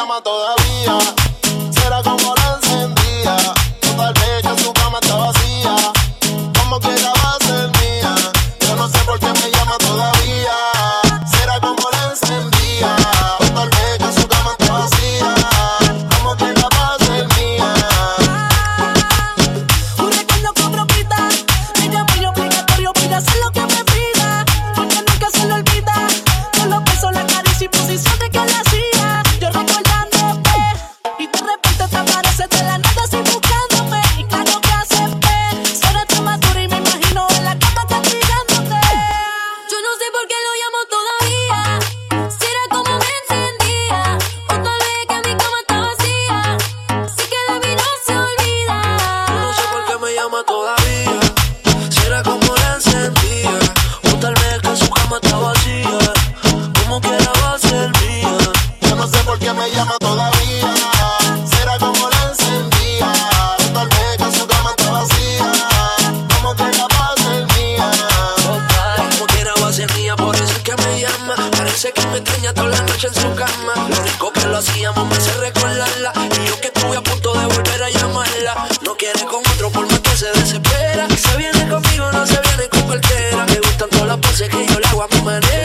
llama todavía. porque lo llamo todavía. Será como me encendía. O tal vez que mi cama está vacía. Si que de mí no se olvida. No sé por qué me llama todavía. Será como me encendía. O tal vez que su cama está vacía. Como quiera va a ser mía. Yo no sé por qué me llama todavía. dice que me extraña toda la noche en su cama. Lo único que lo hacíamos me hace recordarla. Y yo que estuve a punto de volver a llamarla. No quiere con otro por más que se desespera. Se viene conmigo, no se viene con cualquiera. Me gustan todas las poses que yo le hago a mi manera.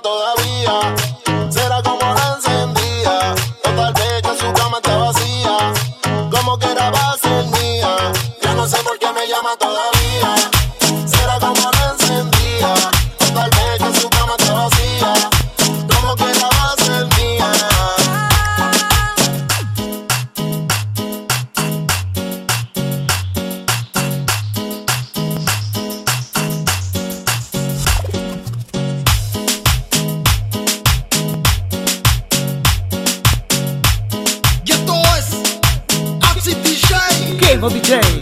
todavía. Bobby James.